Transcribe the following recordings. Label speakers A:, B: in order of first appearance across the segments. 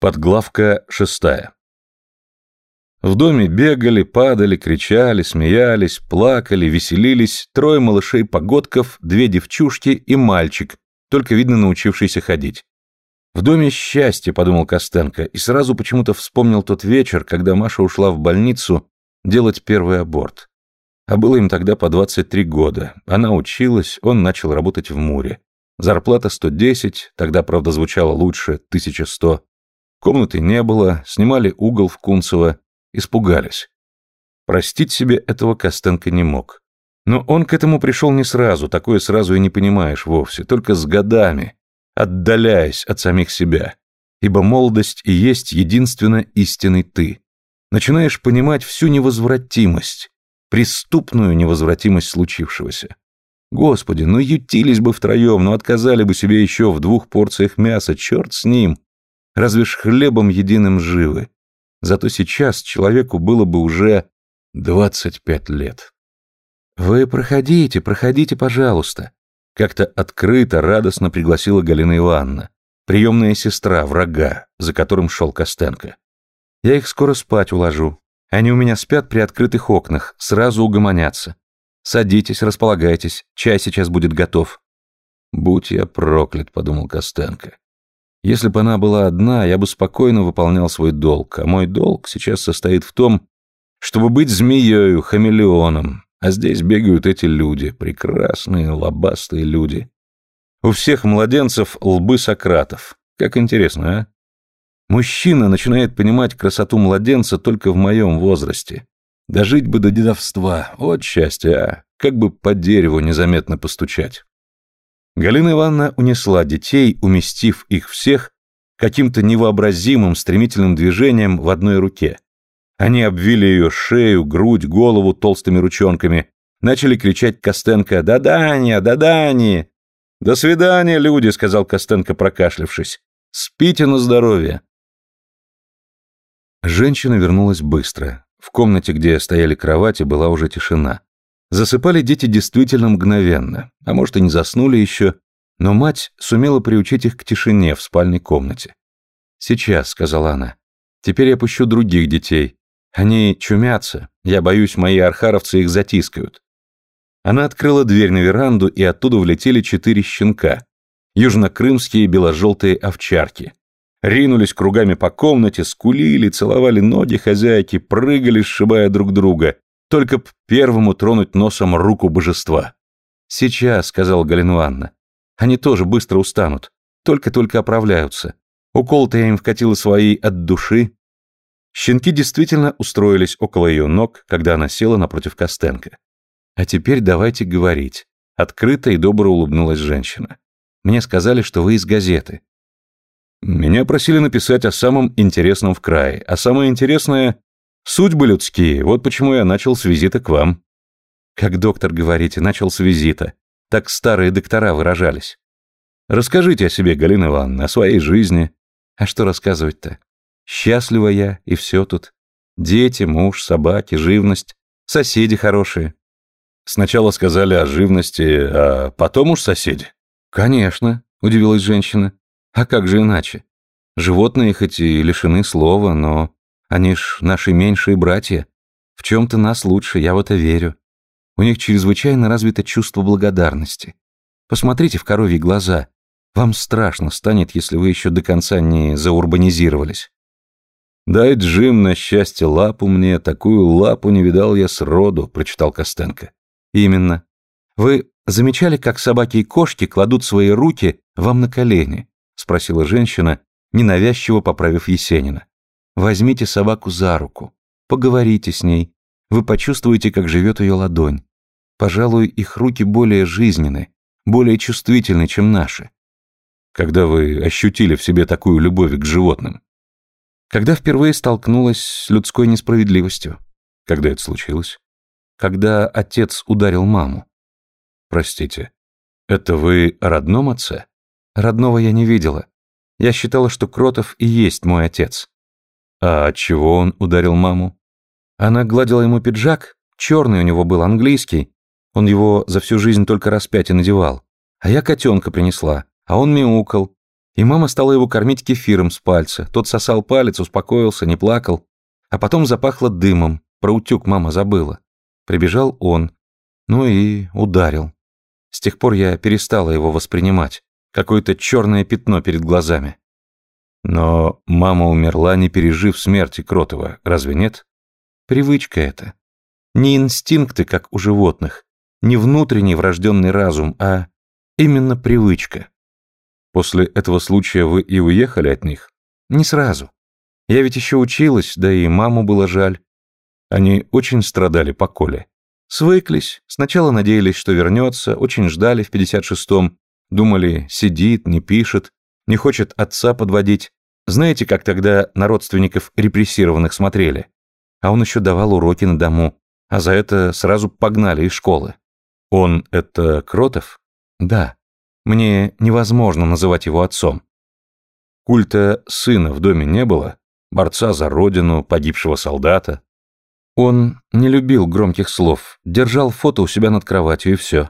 A: Подглавка шестая. В доме бегали, падали, кричали, смеялись, плакали, веселились трое малышей-погодков, две девчушки и мальчик, только видно научившийся ходить. В доме счастье, подумал Костенко, и сразу почему-то вспомнил тот вечер, когда Маша ушла в больницу делать первый аборт. А было им тогда по 23 года. Она училась, он начал работать в Муре. Зарплата 110, тогда, правда, звучало лучше, 1100. Комнаты не было, снимали угол в Кунцево, испугались. Простить себе этого Костенко не мог. Но он к этому пришел не сразу, такое сразу и не понимаешь вовсе, только с годами, отдаляясь от самих себя. Ибо молодость и есть единственно истинный ты. Начинаешь понимать всю невозвратимость, преступную невозвратимость случившегося. Господи, ну ютились бы втроем, ну отказали бы себе еще в двух порциях мяса, черт с ним. Разве ж хлебом единым живы? Зато сейчас человеку было бы уже 25 лет. «Вы проходите, проходите, пожалуйста», — как-то открыто, радостно пригласила Галина Ивановна, приемная сестра врага, за которым шел Костенко. «Я их скоро спать уложу. Они у меня спят при открытых окнах, сразу угомонятся. Садитесь, располагайтесь, чай сейчас будет готов». «Будь я проклят», — подумал Костенко. Если бы она была одна, я бы спокойно выполнял свой долг, а мой долг сейчас состоит в том, чтобы быть змеёю, хамелеоном, а здесь бегают эти люди, прекрасные, лобастые люди. У всех младенцев лбы Сократов. Как интересно, а? Мужчина начинает понимать красоту младенца только в моем возрасте. Дожить бы до дедовства, вот счастье, а! Как бы по дереву незаметно постучать. Галина Ивановна унесла детей, уместив их всех каким-то невообразимым стремительным движением в одной руке. Они обвили ее шею, грудь, голову толстыми ручонками, начали кричать Костенко «Да-Даня! Да-Дани!» «До свидания, люди!» — сказал Костенко, прокашлявшись. «Спите на здоровье!» Женщина вернулась быстро. В комнате, где стояли кровати, была уже тишина. Засыпали дети действительно мгновенно, а может и не заснули еще, но мать сумела приучить их к тишине в спальной комнате. «Сейчас», — сказала она, — «теперь я пущу других детей. Они чумятся, я боюсь, мои архаровцы их затискают». Она открыла дверь на веранду, и оттуда влетели четыре щенка. Южнокрымские бело-желтые овчарки. Ринулись кругами по комнате, скулили, целовали ноги хозяйки, прыгали, сшибая друг друга, только б первому тронуть носом руку божества. «Сейчас», — сказал Галина Ивановна. «Они тоже быстро устанут. Только-только оправляются. Укол-то я им вкатила свои от души». Щенки действительно устроились около ее ног, когда она села напротив Костенко. «А теперь давайте говорить». Открыто и добро улыбнулась женщина. «Мне сказали, что вы из газеты». «Меня просили написать о самом интересном в крае, а самое интересное Судьбы людские, вот почему я начал с визита к вам. Как доктор говорите, начал с визита. Так старые доктора выражались. Расскажите о себе, Галина Ивановна, о своей жизни. А что рассказывать-то? Счастлива я, и все тут. Дети, муж, собаки, живность, соседи хорошие. Сначала сказали о живности, а потом уж соседи. Конечно, удивилась женщина. А как же иначе? Животные хоть и лишены слова, но они ж наши меньшие братья. В чем-то нас лучше, я в это верю. У них чрезвычайно развито чувство благодарности. Посмотрите в коровьи глаза. Вам страшно станет, если вы еще до конца не заурбанизировались. «Дай, Джим, на счастье лапу мне, такую лапу не видал я сроду», — прочитал Костенко. «Именно. Вы замечали, как собаки и кошки кладут свои руки вам на колени?» — спросила женщина, ненавязчиво поправив Есенина. Возьмите собаку за руку, поговорите с ней, вы почувствуете, как живет ее ладонь. Пожалуй, их руки более жизненны, более чувствительны, чем наши. Когда вы ощутили в себе такую любовь к животным? Когда впервые столкнулась с людской несправедливостью. Когда это случилось? Когда отец ударил маму. Простите, это вы о родном отце? Родного я не видела. Я считала, что Кротов и есть мой отец. А от чего он ударил маму? Она гладила ему пиджак, черный у него был, английский. Он его за всю жизнь только раз пять и надевал. А я котенка принесла, а он мяукал. И мама стала его кормить кефиром с пальца. Тот сосал палец, успокоился, не плакал. А потом запахло дымом. Про утюг мама забыла. Прибежал он. Ну и ударил. С тех пор я перестала его воспринимать. Какое-то черное пятно перед глазами. Но мама умерла, не пережив смерти Кротова, разве нет? Привычка это. Не инстинкты, как у животных, не внутренний врожденный разум, а именно привычка. После этого случая вы и уехали от них? Не сразу. Я ведь еще училась, да и маму было жаль. Они очень страдали по Коле. Свыклись, сначала надеялись, что вернется, очень ждали в 56-м, думали, сидит, не пишет, не хочет отца подводить. Знаете, как тогда на родственников репрессированных смотрели? А он еще давал уроки на дому, а за это сразу погнали из школы. Он — это Кротов? Да. Мне невозможно называть его отцом. Культа сына в доме не было, борца за родину, погибшего солдата. Он не любил громких слов, держал фото у себя над кроватью и все.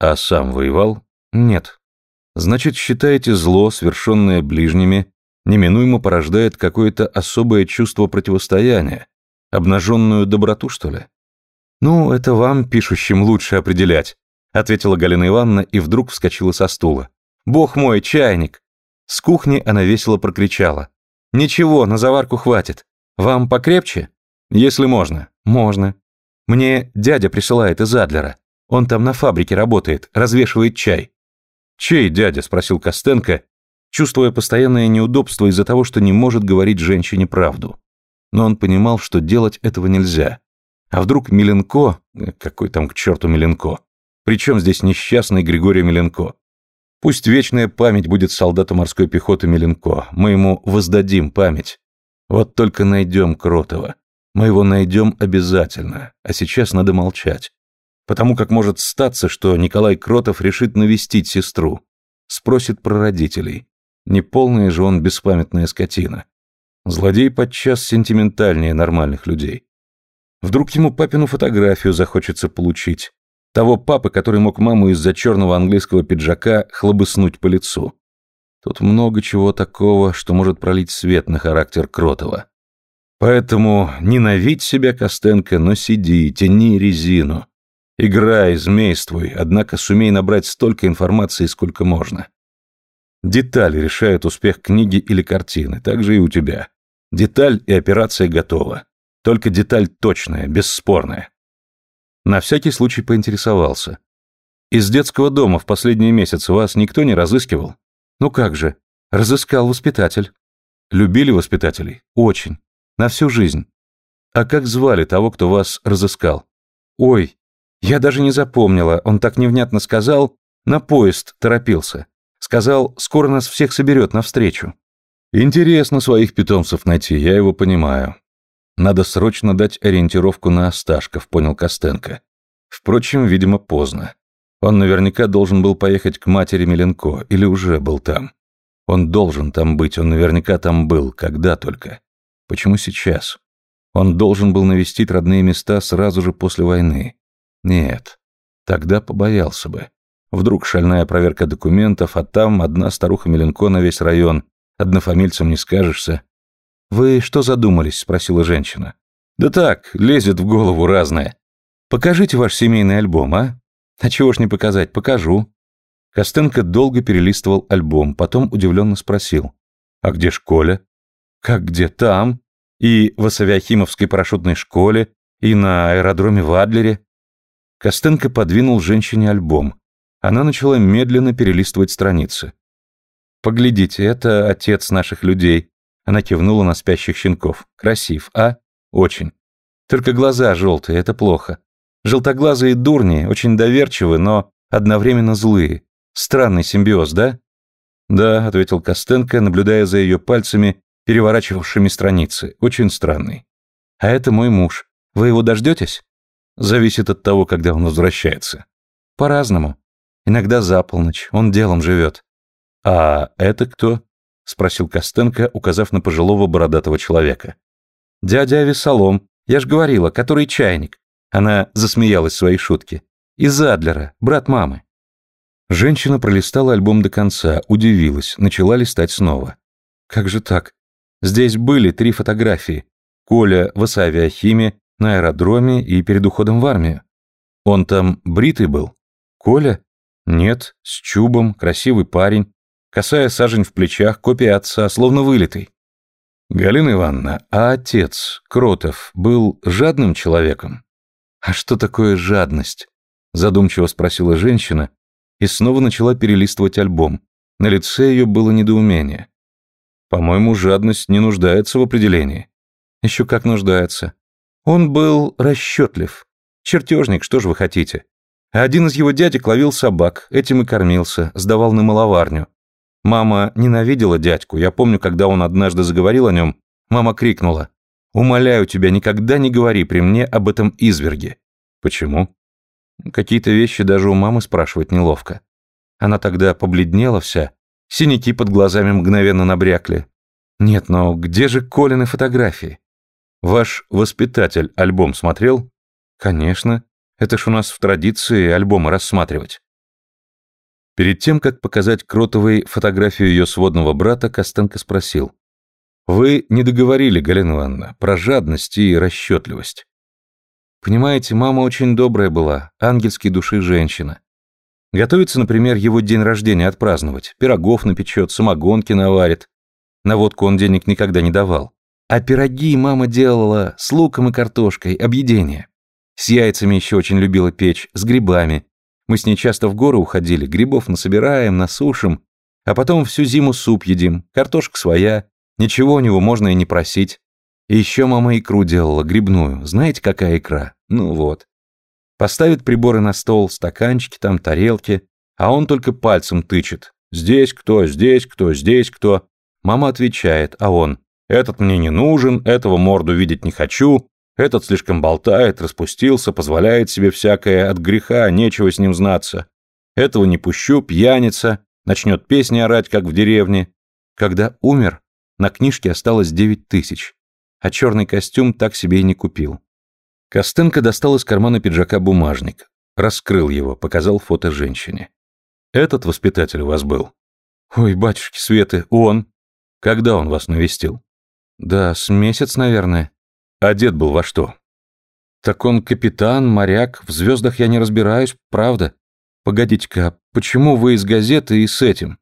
A: А сам воевал? Нет. Значит, считаете зло, свершенное ближними, неминуемо порождает какое-то особое чувство противостояния, обнаженную доброту, что ли? Ну, это вам, пишущим, лучше определять, ответила Галина Ивановна и вдруг вскочила со стула. Бог мой, чайник! С кухни она весело прокричала. Ничего, на заварку хватит. Вам покрепче? Если можно. Можно. Мне дядя присылает из Адлера. Он там на фабрике работает, развешивает чай. «Чей дядя?» – спросил Костенко, чувствуя постоянное неудобство из-за того, что не может говорить женщине правду. Но он понимал, что делать этого нельзя. А вдруг Миленко, какой там к черту Миленко, причем здесь несчастный Григорий Миленко? Пусть вечная память будет солдату морской пехоты Миленко, мы ему воздадим память. Вот только найдем Кротова. Мы его найдем обязательно, а сейчас надо молчать. Потому как может статься, что Николай Кротов решит навестить сестру. Спросит про родителей. Не полная же он беспамятная скотина. Злодей подчас сентиментальнее нормальных людей. Вдруг ему папину фотографию захочется получить. Того папы, который мог маму из-за черного английского пиджака хлобыснуть по лицу. Тут много чего такого, что может пролить свет на характер Кротова. Поэтому ненавидь себя, Костенко, но сиди, тяни резину. Играй, змействуй, однако сумей набрать столько информации, сколько можно. Детали решают успех книги или картины, так же и у тебя. Деталь и операция готова. Только деталь точная, бесспорная. На всякий случай поинтересовался. Из детского дома в последние месяцы вас никто не разыскивал? Ну как же, разыскал воспитатель. Любили воспитателей? Очень. На всю жизнь. А как звали того, кто вас разыскал? Ой, я даже не запомнила, он так невнятно сказал, на поезд торопился. Сказал, скоро нас всех соберет навстречу. Интересно своих питомцев найти, я его понимаю. Надо срочно дать ориентировку на Осташков, понял Костенко. Впрочем, видимо, поздно. Он наверняка должен был поехать к матери Миленко, или уже был там. Он должен там быть, он наверняка там был, когда только. Почему сейчас? Он должен был навестить родные места сразу же после войны. Нет, тогда побоялся бы. Вдруг шальная проверка документов, а там одна старуха Миленко на весь район. Однофамильцам не скажешься. «Вы что задумались?» – спросила женщина. «Да так, лезет в голову разное. Покажите ваш семейный альбом, а? А чего ж не показать, покажу». Костенко долго перелистывал альбом, потом удивленно спросил. «А где школя?» «Как где? Там. И в Асавиахимовской парашютной школе, и на аэродроме в Адлере. Костенко подвинул женщине альбом. Она начала медленно перелистывать страницы. «Поглядите, это отец наших людей». Она кивнула на спящих щенков. «Красив, а? Очень. Только глаза желтые, это плохо. Желтоглазые дурни, очень доверчивы, но одновременно злые. Странный симбиоз, да?» «Да», — ответил Костенко, наблюдая за ее пальцами, переворачивавшими страницы. «Очень странный». «А это мой муж. Вы его дождетесь?» Зависит от того, когда он возвращается. По-разному. Иногда за полночь, он делом живет. А это кто? Спросил Костенко, указав на пожилого бородатого человека. Дядя Авесолом, я ж говорила, который чайник. Она засмеялась своей шутке. Из Адлера, брат мамы. Женщина пролистала альбом до конца, удивилась, начала листать снова. Как же так? Здесь были три фотографии. Коля в авиахиме, на аэродроме и перед уходом в армию. Он там бритый был? Коля? Нет, с чубом, красивый парень, косая сажень в плечах, копия отца, словно вылитый. Галина Ивановна, а отец, Кротов, был жадным человеком? А что такое жадность? Задумчиво спросила женщина и снова начала перелистывать альбом. На лице ее было недоумение. По-моему, жадность не нуждается в определении. Еще как нуждается. Он был расчетлив. Чертежник, что же вы хотите? Один из его дядек ловил собак, этим и кормился, сдавал на маловарню. Мама ненавидела дядьку, я помню, когда он однажды заговорил о нем, мама крикнула «Умоляю тебя, никогда не говори при мне об этом изверге». Почему? Какие-то вещи даже у мамы спрашивать неловко. Она тогда побледнела вся, синяки под глазами мгновенно набрякли. Нет, но где же Колины фотографии? Ваш воспитатель альбом смотрел? Конечно. Это ж у нас в традиции альбомы рассматривать. Перед тем, как показать Кротовой фотографию ее сводного брата, Костенко спросил. «Вы не договорили, Галина Ивановна, про жадность и расчетливость. Понимаете, мама очень добрая была, ангельской души женщина. Готовится, например, его день рождения отпраздновать, пирогов напечет, самогонки наварит. На водку он денег никогда не давал. А пироги мама делала с луком и картошкой, объедение. С яйцами еще очень любила печь, с грибами. Мы с ней часто в горы уходили, грибов насобираем, насушим, а потом всю зиму суп едим, картошка своя, ничего у него можно и не просить. И еще мама икру делала, грибную. Знаете, какая икра? Ну вот. Поставит приборы на стол, стаканчики там, тарелки, а он только пальцем тычет. Здесь кто, здесь кто, здесь кто. Мама отвечает, а он. Этот мне не нужен, этого морду видеть не хочу, этот слишком болтает, распустился, позволяет себе всякое, от греха, нечего с ним знаться. Этого не пущу, пьяница, начнет песни орать, как в деревне. Когда умер, на книжке осталось девять тысяч, а черный костюм так себе и не купил. Костенко достал из кармана пиджака бумажник, раскрыл его, показал фото женщине. «Этот воспитатель у вас был?» «Ой, батюшки Светы, он!» «Когда он вас навестил?» «Да, с месяц, наверное». Одет был во что? Так он капитан, моряк, в звездах я не разбираюсь, правда. Погодите-ка, а почему вы из газеты и с этим?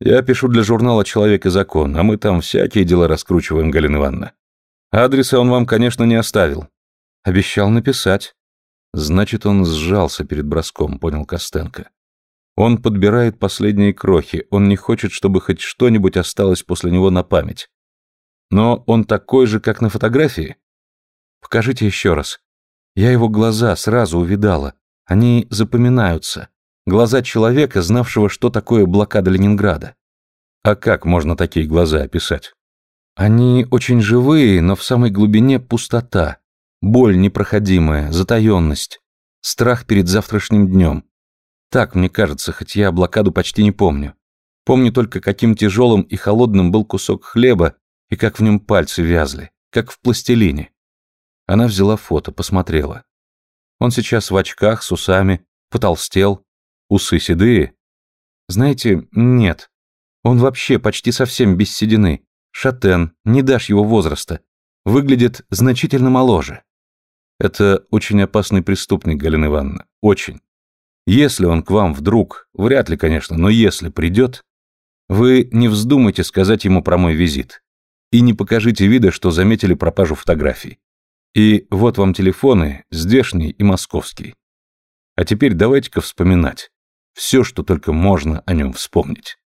A: Я пишу для журнала «Человек и закон», а мы там всякие дела раскручиваем, Галина Ивановна. Адреса он вам, конечно, не оставил. Обещал написать. Значит, он сжался перед броском, понял Костенко. Он подбирает последние крохи, он не хочет, чтобы хоть что-нибудь осталось после него на память. Но он такой же, как на фотографии? Покажите еще раз. Я его глаза сразу увидала. Они запоминаются. Глаза человека, знавшего, что такое блокада Ленинграда. А как можно такие глаза описать? Они очень живые, но в самой глубине пустота, боль непроходимая, затаенность, страх перед завтрашним днем. Так мне кажется, хоть я блокаду почти не помню. Помню только, каким тяжелым и холодным был кусок хлеба, и как в нем пальцы вязли, как в пластилине. Она взяла фото, посмотрела. Он сейчас в очках, с усами, потолстел, усы седые. Знаете, нет. Он вообще почти совсем без седины. Шатен, не дашь его возраста. Выглядит значительно моложе. Это очень опасный преступник, Галина Ивановна. Очень. Если он к вам вдруг, вряд ли, конечно, но если придет, вы не вздумайте сказать ему про мой визит и не покажите вида, что заметили пропажу фотографий. И вот вам телефоны, здешний и московский. А теперь давайте-ка вспоминать. Все, что только можно о нем вспомнить.